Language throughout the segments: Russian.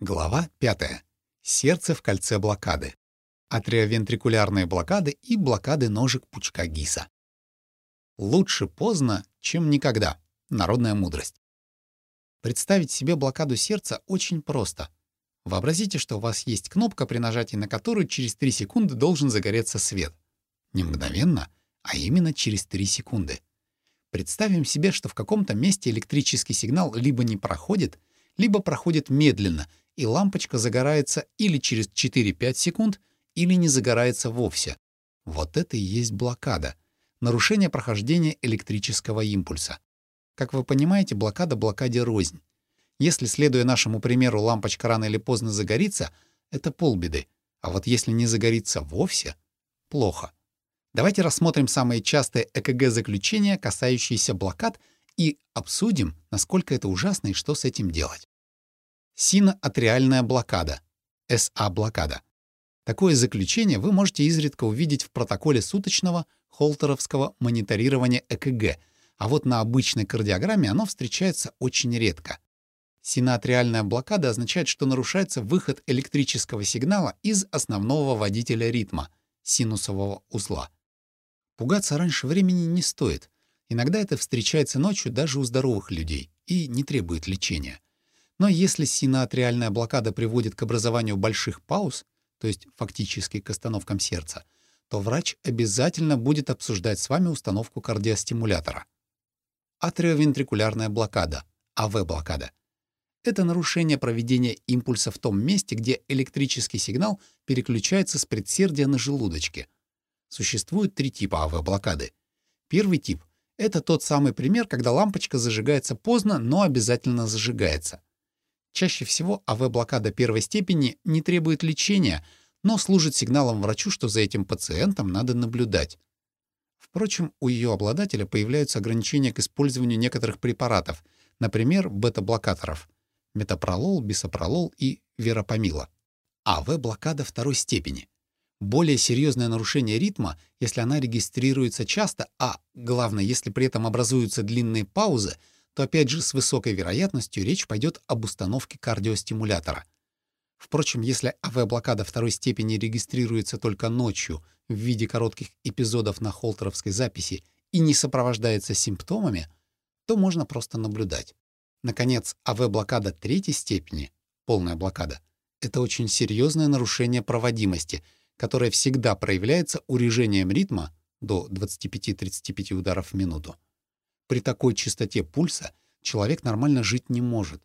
Глава 5. Сердце в кольце блокады. Атриовентрикулярные блокады и блокады ножек пучка ГИСа. Лучше поздно, чем никогда. Народная мудрость. Представить себе блокаду сердца очень просто. Вообразите, что у вас есть кнопка, при нажатии на которую через 3 секунды должен загореться свет. Не мгновенно, а именно через 3 секунды. Представим себе, что в каком-то месте электрический сигнал либо не проходит, либо проходит медленно — и лампочка загорается или через 4-5 секунд, или не загорается вовсе. Вот это и есть блокада. Нарушение прохождения электрического импульса. Как вы понимаете, блокада блокаде рознь. Если, следуя нашему примеру, лампочка рано или поздно загорится, это полбеды. А вот если не загорится вовсе — плохо. Давайте рассмотрим самые частые ЭКГ-заключения, касающиеся блокад, и обсудим, насколько это ужасно и что с этим делать. Синоатриальная блокада, СА-блокада. Такое заключение вы можете изредка увидеть в протоколе суточного холтеровского мониторирования ЭКГ, а вот на обычной кардиограмме оно встречается очень редко. Синоатриальная блокада означает, что нарушается выход электрического сигнала из основного водителя ритма — синусового узла. Пугаться раньше времени не стоит. Иногда это встречается ночью даже у здоровых людей и не требует лечения. Но если синоатриальная блокада приводит к образованию больших пауз, то есть фактически к остановкам сердца, то врач обязательно будет обсуждать с вами установку кардиостимулятора. Атриовентрикулярная блокада, АВ-блокада. Это нарушение проведения импульса в том месте, где электрический сигнал переключается с предсердия на желудочке. Существует три типа АВ-блокады. Первый тип — это тот самый пример, когда лампочка зажигается поздно, но обязательно зажигается. Чаще всего АВ-блокада первой степени не требует лечения, но служит сигналом врачу, что за этим пациентом надо наблюдать. Впрочем, у ее обладателя появляются ограничения к использованию некоторых препаратов, например, бета-блокаторов — метапролол, бисопролол и верапамила. АВ-блокада второй степени. Более серьезное нарушение ритма, если она регистрируется часто, а, главное, если при этом образуются длинные паузы — то опять же с высокой вероятностью речь пойдет об установке кардиостимулятора. Впрочем, если АВ-блокада второй степени регистрируется только ночью в виде коротких эпизодов на холтеровской записи и не сопровождается симптомами, то можно просто наблюдать. Наконец, АВ-блокада третьей степени, полная блокада, это очень серьезное нарушение проводимости, которое всегда проявляется урежением ритма до 25-35 ударов в минуту. При такой частоте пульса человек нормально жить не может.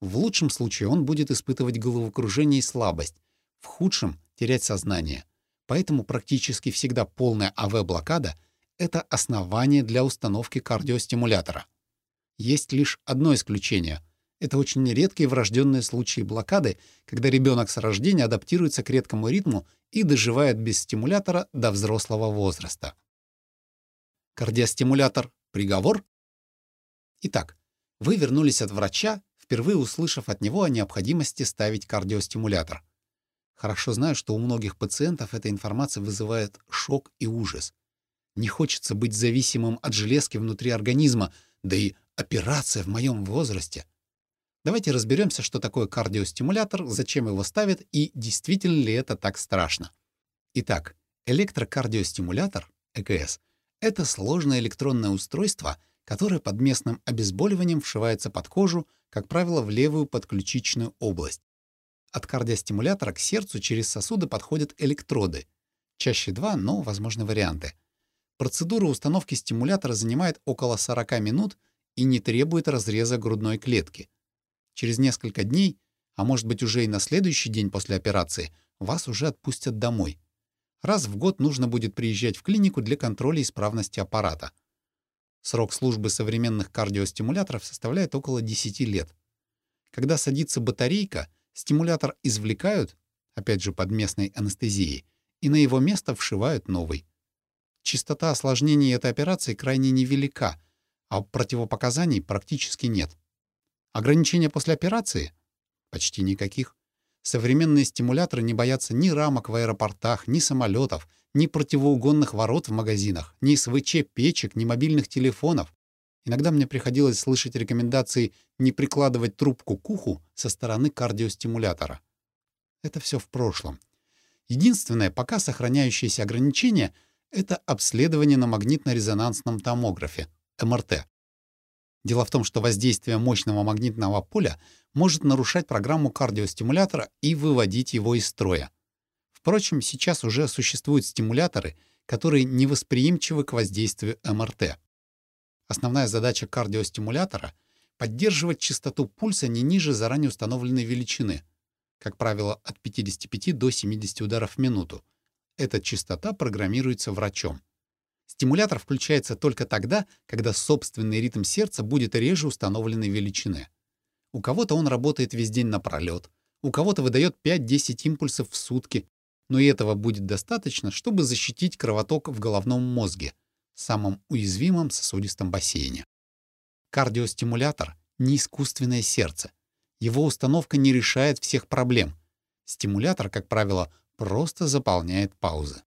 В лучшем случае он будет испытывать головокружение и слабость, в худшем — терять сознание. Поэтому практически всегда полная АВ-блокада — это основание для установки кардиостимулятора. Есть лишь одно исключение. Это очень редкие врожденные случаи блокады, когда ребенок с рождения адаптируется к редкому ритму и доживает без стимулятора до взрослого возраста. Кардиостимулятор Приговор? Итак, вы вернулись от врача, впервые услышав от него о необходимости ставить кардиостимулятор. Хорошо знаю, что у многих пациентов эта информация вызывает шок и ужас. Не хочется быть зависимым от железки внутри организма, да и операция в моем возрасте. Давайте разберемся, что такое кардиостимулятор, зачем его ставят и действительно ли это так страшно. Итак, электрокардиостимулятор, ЭКС, это сложное электронное устройство, которое под местным обезболиванием вшивается под кожу, как правило, в левую подключичную область. От кардиостимулятора к сердцу через сосуды подходят электроды. Чаще два, но возможны варианты. Процедура установки стимулятора занимает около 40 минут и не требует разреза грудной клетки. Через несколько дней, а может быть уже и на следующий день после операции, вас уже отпустят домой. Раз в год нужно будет приезжать в клинику для контроля исправности аппарата. Срок службы современных кардиостимуляторов составляет около 10 лет. Когда садится батарейка, стимулятор извлекают, опять же под местной анестезией, и на его место вшивают новый. Частота осложнений этой операции крайне невелика, а противопоказаний практически нет. Ограничения после операции? Почти никаких. Современные стимуляторы не боятся ни рамок в аэропортах, ни самолетов, ни противоугонных ворот в магазинах, ни СВЧ-печек, ни мобильных телефонов. Иногда мне приходилось слышать рекомендации не прикладывать трубку к уху со стороны кардиостимулятора. Это все в прошлом. Единственное, пока сохраняющееся ограничение — это обследование на магнитно-резонансном томографе, МРТ. Дело в том, что воздействие мощного магнитного поля может нарушать программу кардиостимулятора и выводить его из строя. Впрочем, сейчас уже существуют стимуляторы, которые невосприимчивы к воздействию МРТ. Основная задача кардиостимулятора — поддерживать частоту пульса не ниже заранее установленной величины, как правило, от 55 до 70 ударов в минуту. Эта частота программируется врачом. Стимулятор включается только тогда, когда собственный ритм сердца будет реже установленной величины. У кого-то он работает весь день напролет, у кого-то выдает 5-10 импульсов в сутки, но и этого будет достаточно, чтобы защитить кровоток в головном мозге, самом уязвимом сосудистом бассейне. Кардиостимулятор — не искусственное сердце. Его установка не решает всех проблем. Стимулятор, как правило, просто заполняет паузы.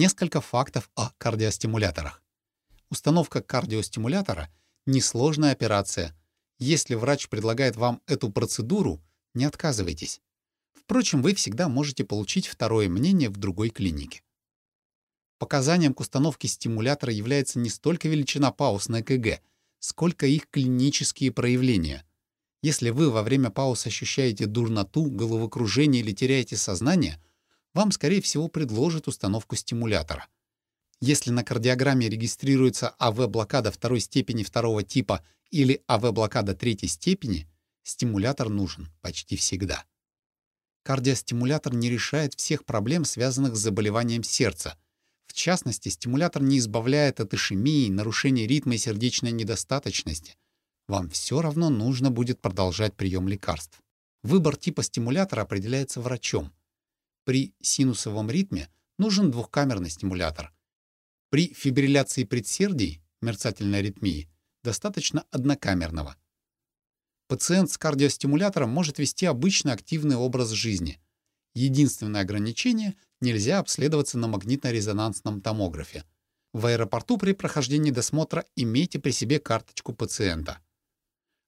Несколько фактов о кардиостимуляторах. Установка кардиостимулятора — несложная операция. Если врач предлагает вам эту процедуру, не отказывайтесь. Впрочем, вы всегда можете получить второе мнение в другой клинике. Показанием к установке стимулятора является не столько величина пауз на ЭКГ, сколько их клинические проявления. Если вы во время пауз ощущаете дурноту, головокружение или теряете сознание, вам, скорее всего, предложат установку стимулятора. Если на кардиограмме регистрируется АВ-блокада второй степени второго типа или АВ-блокада третьей степени, стимулятор нужен почти всегда. Кардиостимулятор не решает всех проблем, связанных с заболеванием сердца — в частности, стимулятор не избавляет от ишемии, нарушения ритма и сердечной недостаточности. Вам все равно нужно будет продолжать прием лекарств. Выбор типа стимулятора определяется врачом. При синусовом ритме нужен двухкамерный стимулятор. При фибрилляции предсердий, мерцательной аритмии, достаточно однокамерного. Пациент с кардиостимулятором может вести обычный активный образ жизни. Единственное ограничение — нельзя обследоваться на магнитно-резонансном томографе. В аэропорту при прохождении досмотра имейте при себе карточку пациента.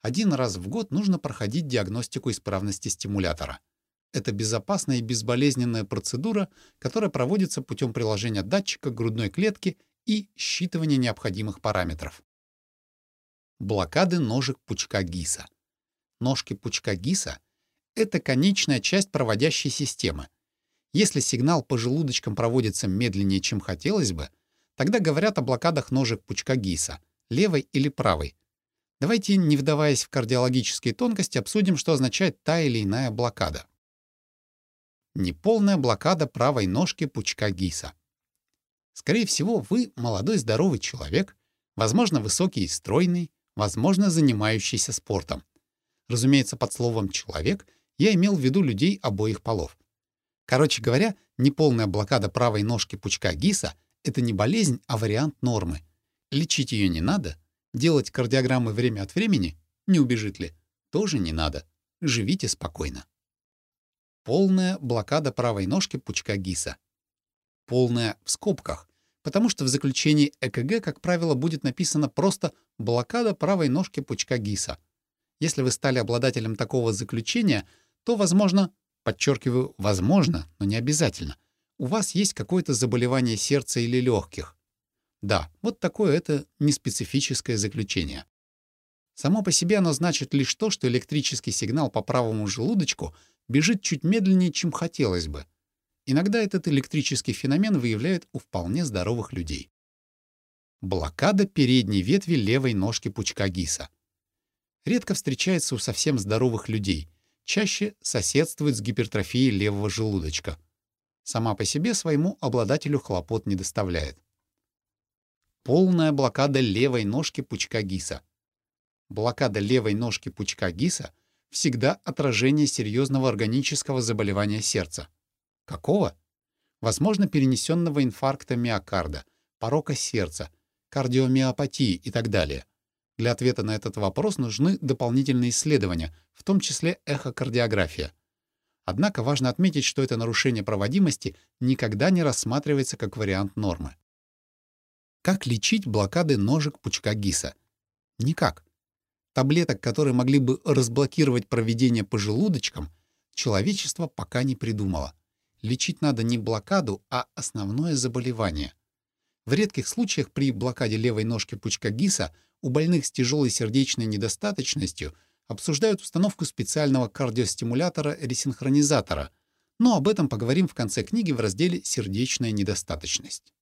Один раз в год нужно проходить диагностику исправности стимулятора. Это безопасная и безболезненная процедура, которая проводится путем приложения датчика к грудной клетке и считывания необходимых параметров. Блокады ножек пучка ГИСа. Ножки пучка ГИСа — это конечная часть проводящей системы — если сигнал по желудочкам проводится медленнее, чем хотелось бы, тогда говорят о блокадах ножек пучка ГИСа, левой или правой. Давайте, не вдаваясь в кардиологические тонкости, обсудим, что означает та или иная блокада. Неполная блокада правой ножки пучка ГИСа. Скорее всего, вы молодой здоровый человек, возможно, высокий и стройный, возможно, занимающийся спортом. Разумеется, под словом «человек» я имел в виду людей обоих полов. Короче говоря, неполная блокада правой ножки пучка ГИСа — это не болезнь, а вариант нормы. Лечить ее не надо, делать кардиограммы время от времени, не убежит ли, тоже не надо. Живите спокойно. Полная блокада правой ножки пучка ГИСа. Полная в скобках, потому что в заключении ЭКГ, как правило, будет написано просто «блокада правой ножки пучка ГИСа». Если вы стали обладателем такого заключения, то, возможно, Подчеркиваю, возможно, но не обязательно. У вас есть какое-то заболевание сердца или легких. Да, вот такое это неспецифическое заключение. Само по себе оно значит лишь то, что электрический сигнал по правому желудочку бежит чуть медленнее, чем хотелось бы. Иногда этот электрический феномен выявляют у вполне здоровых людей. Блокада передней ветви левой ножки пучка ГИСа. Редко встречается у совсем здоровых людей — чаще соседствует с гипертрофией левого желудочка. Сама по себе своему обладателю хлопот не доставляет. Полная блокада левой ножки пучка ГИСа. Блокада левой ножки пучка ГИСа всегда отражение серьезного органического заболевания сердца. Какого? Возможно, перенесенного инфаркта миокарда, порока сердца, кардиомиопатии и так далее. Для ответа на этот вопрос нужны дополнительные исследования, в том числе эхокардиография. Однако важно отметить, что это нарушение проводимости никогда не рассматривается как вариант нормы. Как лечить блокады ножек пучка ГИСа? Никак. Таблеток, которые могли бы разблокировать проведение по желудочкам, человечество пока не придумало. Лечить надо не блокаду, а основное заболевание. В редких случаях при блокаде левой ножки пучка ГИСа у больных с тяжелой сердечной недостаточностью обсуждают установку специального кардиостимулятора-ресинхронизатора, но об этом поговорим в конце книги в разделе «Сердечная недостаточность».